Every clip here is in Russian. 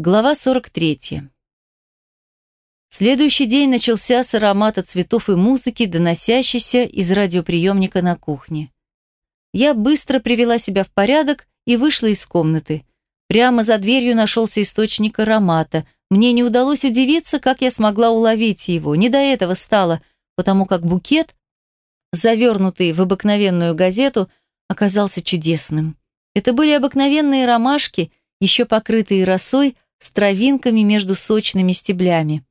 Глава 43. Следующий день начался с аромата цветов и музыки, доносящейся из радиоприемника на кухне. Я быстро привела себя в порядок и вышла из комнаты. Прямо за дверью нашелся источник аромата. Мне не удалось удивиться, как я смогла уловить его. Не до этого стало, потому как букет, завернутый в обыкновенную газету, оказался чудесным. Это были обыкновенные ромашки, еще покрытые росой, с травинками между сочными стеблями.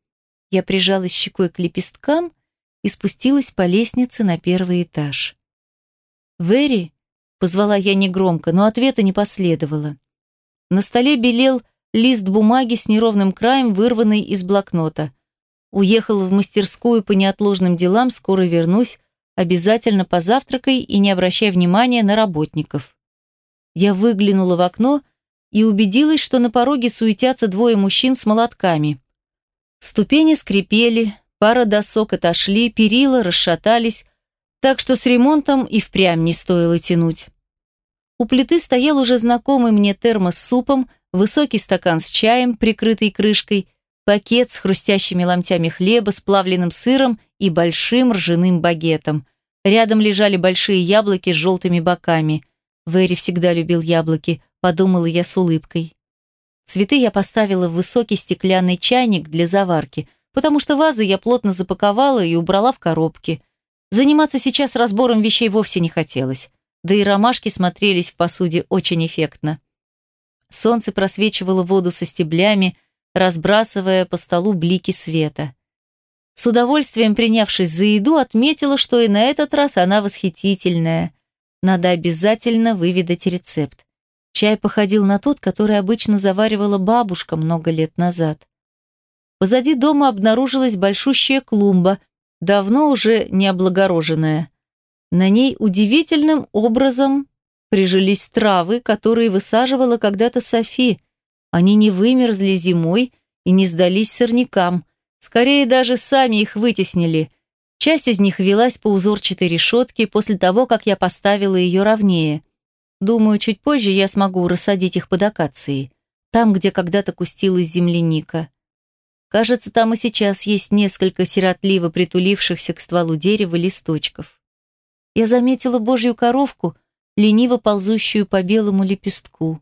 Я прижалась щекой к лепесткам и спустилась по лестнице на первый этаж. «Вэри?» — позвала я негромко, но ответа не последовало. На столе белел лист бумаги с неровным краем, вырванный из блокнота. Уехал в мастерскую по неотложным делам, скоро вернусь, обязательно позавтракай и не обращай внимания на работников. Я выглянула в окно и убедилась, что на пороге суетятся двое мужчин с молотками. Ступени скрипели, пара досок отошли, перила расшатались, так что с ремонтом и впрямь не стоило тянуть. У плиты стоял уже знакомый мне термос с супом, высокий стакан с чаем, прикрытый крышкой, пакет с хрустящими ломтями хлеба, с плавленным сыром и большим ржаным багетом. Рядом лежали большие яблоки с желтыми боками. Вэри всегда любил яблоки, подумала я с улыбкой. Цветы я поставила в высокий стеклянный чайник для заварки, потому что вазы я плотно запаковала и убрала в коробки. Заниматься сейчас разбором вещей вовсе не хотелось, да и ромашки смотрелись в посуде очень эффектно. Солнце просвечивало воду со стеблями, разбрасывая по столу блики света. С удовольствием принявшись за еду, отметила, что и на этот раз она восхитительная. Надо обязательно выведать рецепт. Чай походил на тот, который обычно заваривала бабушка много лет назад. Позади дома обнаружилась большущая клумба, давно уже не облагороженная. На ней удивительным образом прижились травы, которые высаживала когда-то Софи. Они не вымерзли зимой и не сдались сорнякам. Скорее даже сами их вытеснили. Часть из них велась по узорчатой решетке после того, как я поставила ее ровнее. Думаю, чуть позже я смогу рассадить их под акацией, там, где когда-то кустилась земляника. Кажется, там и сейчас есть несколько сиротливо притулившихся к стволу дерева листочков. Я заметила божью коровку, лениво ползущую по белому лепестку.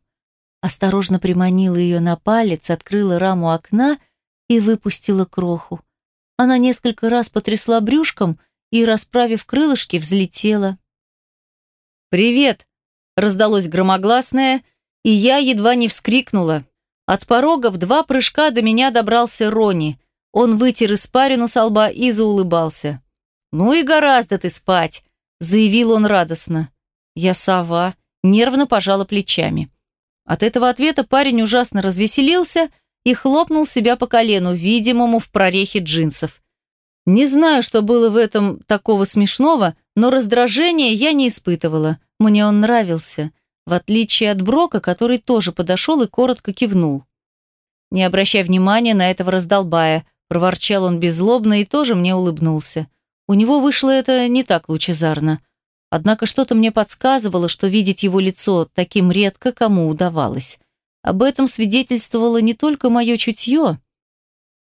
Осторожно приманила ее на палец, открыла раму окна и выпустила кроху. Она несколько раз потрясла брюшком и, расправив крылышки, взлетела. «Привет!» Раздалось громогласное, и я едва не вскрикнула. От порога в два прыжка до меня добрался Рони. Он вытер испарину со лба и заулыбался. «Ну и гораздо ты спать», — заявил он радостно. Я сова, нервно пожала плечами. От этого ответа парень ужасно развеселился и хлопнул себя по колену, видимому в прорехе джинсов. Не знаю, что было в этом такого смешного, но раздражения я не испытывала. Мне он нравился, в отличие от Брока, который тоже подошел и коротко кивнул. Не обращая внимания на этого раздолбая, проворчал он беззлобно и тоже мне улыбнулся. У него вышло это не так лучезарно. Однако что-то мне подсказывало, что видеть его лицо таким редко кому удавалось. Об этом свидетельствовало не только мое чутье,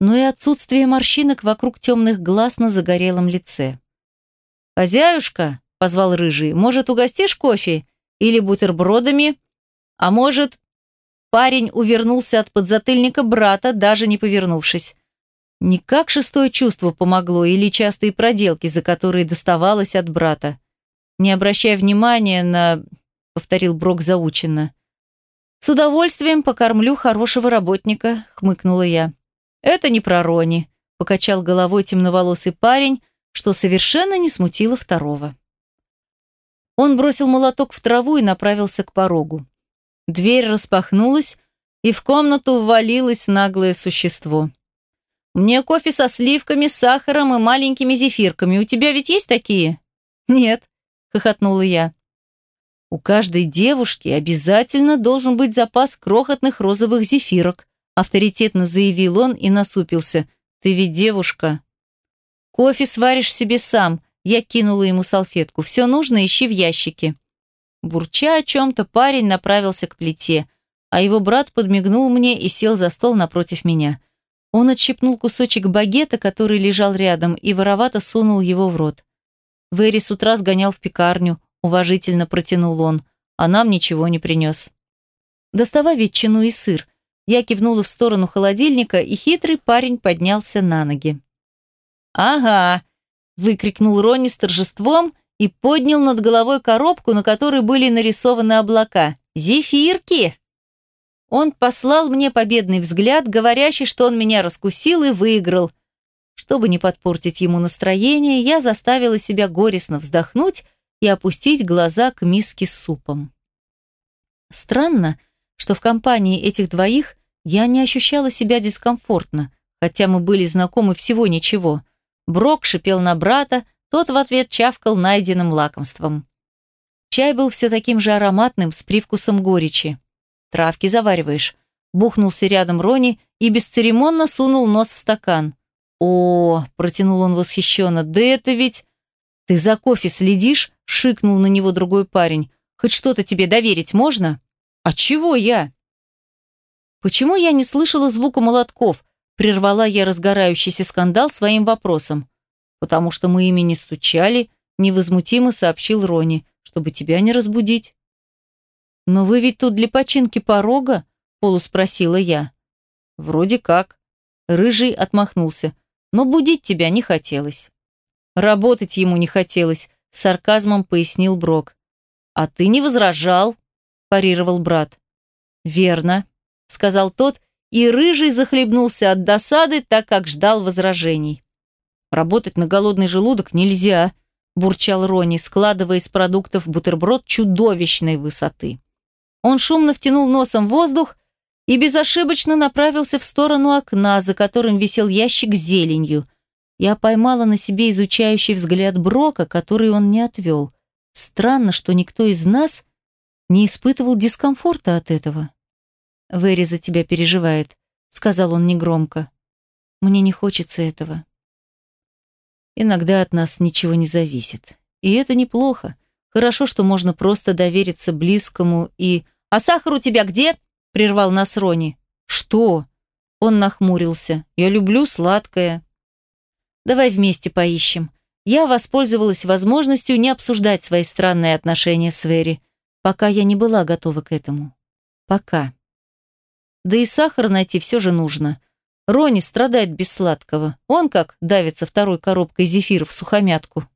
но и отсутствие морщинок вокруг темных глаз на загорелом лице. «Хозяюшка!» позвал рыжий. Может, угостишь кофе или бутербродами? А может, парень увернулся от подзатыльника брата, даже не повернувшись. Никак шестое чувство помогло или частые проделки, за которые доставалось от брата. Не обращая внимания на... повторил Брок заученно. «С удовольствием покормлю хорошего работника», — хмыкнула я. «Это не про Рони», — покачал головой темноволосый парень, что совершенно не смутило второго. Он бросил молоток в траву и направился к порогу. Дверь распахнулась, и в комнату ввалилось наглое существо. «Мне кофе со сливками, сахаром и маленькими зефирками. У тебя ведь есть такие?» «Нет», — хохотнула я. «У каждой девушки обязательно должен быть запас крохотных розовых зефирок», авторитетно заявил он и насупился. «Ты ведь девушка». «Кофе сваришь себе сам», я кинула ему салфетку. «Все нужно, ищи в ящике». Бурча о чем-то, парень направился к плите. а его брат подмигнул мне и сел за стол напротив меня. Он отщипнул кусочек багета, который лежал рядом, и воровато сунул его в рот. Вэри с утра сгонял в пекарню, уважительно протянул он, а нам ничего не принес. Доставай ветчину и сыр. Я кивнула в сторону холодильника, и хитрый парень поднялся на ноги. «Ага!» – выкрикнул Ронни с торжеством и поднял над головой коробку, на которой были нарисованы облака. «Зефирки!» Он послал мне победный взгляд, говорящий, что он меня раскусил и выиграл. Чтобы не подпортить ему настроение, я заставила себя горестно вздохнуть и опустить глаза к миске с супом. Странно, что в компании этих двоих я не ощущала себя дискомфортно, хотя мы были знакомы всего ничего. Брок шипел на брата, тот в ответ чавкал найденным лакомством. Чай был все таким же ароматным, с привкусом горечи. «Травки завариваешь», – бухнулся рядом Рони и бесцеремонно сунул нос в стакан. «О!» – протянул он восхищенно. «Да это ведь...» «Ты за кофе следишь?» – шикнул на него другой парень. «Хоть что-то тебе доверить можно?» «А чего я?» «Почему я не слышала звука молотков?» – прервала я разгорающийся скандал своим вопросом потому что мы ими не стучали, невозмутимо сообщил Рони, чтобы тебя не разбудить. «Но вы ведь тут для починки порога?» – полуспросила я. «Вроде как». Рыжий отмахнулся, но будить тебя не хотелось. Работать ему не хотелось, с сарказмом пояснил Брок. «А ты не возражал», – парировал брат. «Верно», – сказал тот, и Рыжий захлебнулся от досады, так как ждал возражений. Работать на голодный желудок нельзя, бурчал Рони, складывая из продуктов бутерброд чудовищной высоты. Он шумно втянул носом воздух и безошибочно направился в сторону окна, за которым висел ящик с зеленью. Я поймала на себе изучающий взгляд Брока, который он не отвел. Странно, что никто из нас не испытывал дискомфорта от этого. «Вэри за тебя переживает», — сказал он негромко. «Мне не хочется этого». Иногда от нас ничего не зависит. И это неплохо. Хорошо, что можно просто довериться близкому и... «А сахар у тебя где?» – прервал нас Рони. «Что?» Он нахмурился. «Я люблю сладкое». «Давай вместе поищем». Я воспользовалась возможностью не обсуждать свои странные отношения с Вэри, пока я не была готова к этому. Пока. Да и сахар найти все же нужно. Рони страдает без сладкого. Он как давится второй коробкой зефира в сухомятку.